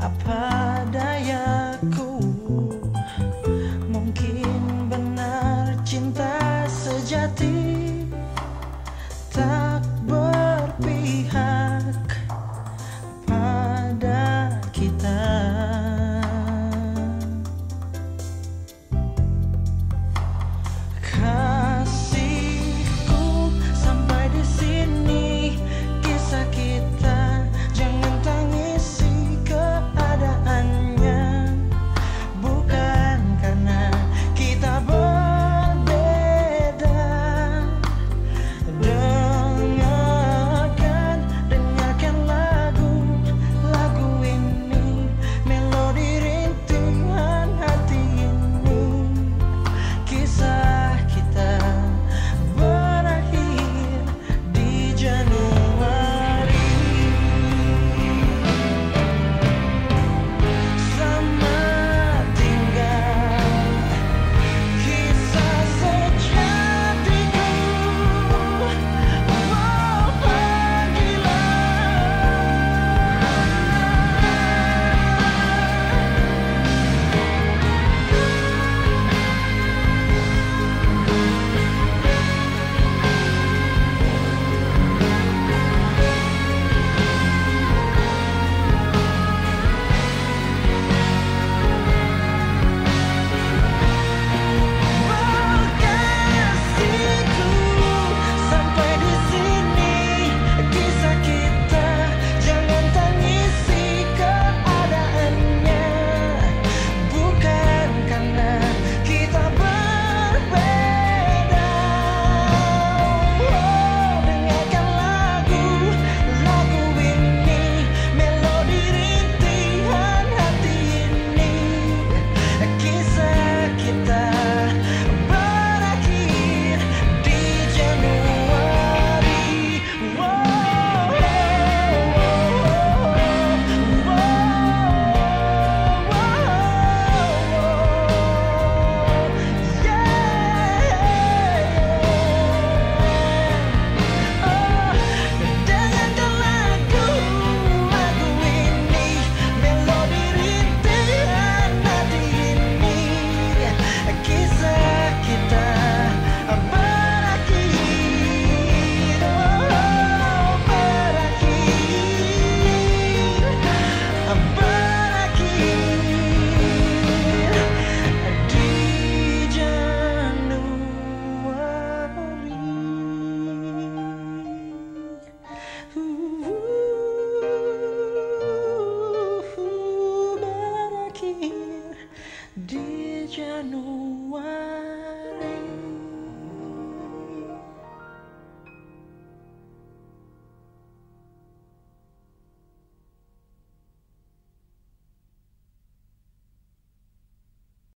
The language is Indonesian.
apa dayaku? Mungkin benar cinta sejati.